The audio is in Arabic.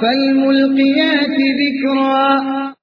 فالملقيات ذكرا.